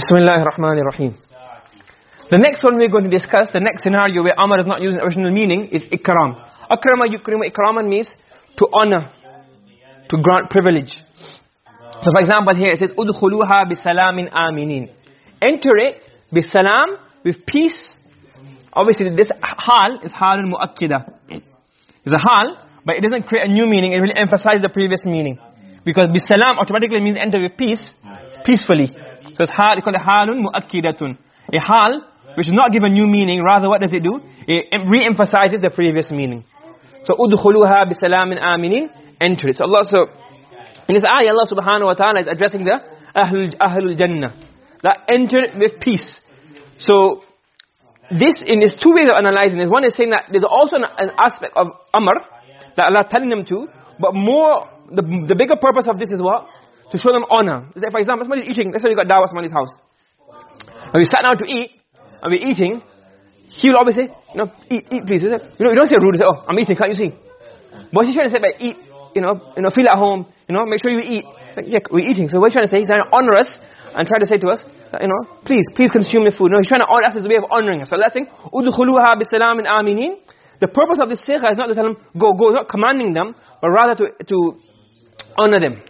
Bismillahir Rahmanir Rahim. The next one we're going to discuss, the next scenario where Amr is not using original meaning is ikram. Akrama yukrimu ikraman means to honor, to grant privilege. So for example here it says udkhuluha bisalamin aminin. Enter it bisalam with peace. Obviously this hal is halun muakkida. It's a hal, but it doesn't create a new meaning, it will emphasize the previous meaning. Because bisalam automatically means enter with peace, peacefully. So it's hal, it's called halun muakkidatun. A hal which is not given new meaning, rather what does it do? It re-emphasizes the previous meaning. So udkhuluha bisalamin aminin, enter it. So Allah so in this ayah Allah subhanahu wa ta'ala is addressing the ahlul ahlul jannah. That enter with peace. So this in is two ways of analyzing this. One is saying that there's also an, an aspect of amr that Allah is telling them to, but more the the bigger purpose of this is what? To show them honor. Like for example, somebody's eating, let's say we got dawah somebody's house. And we sat down to eat, and we're eating, he will always say, you know, eat, eat please. You know, you don't say rude, you say, oh, I'm eating, can't you see? But he's trying to say, but eat, you know, you know, feel at home, you know, make sure you eat. Like, yeah, we're eating. So what he's trying to say, he's trying to honor us and try to say to us, you know, please, please consume the food. No, he's trying to honor us as a way of honoring us. So let's udkhuluha bisalamin aminin. The purpose of this sikha is not to tell them, go, go, not commanding them, but rather to, to honor them.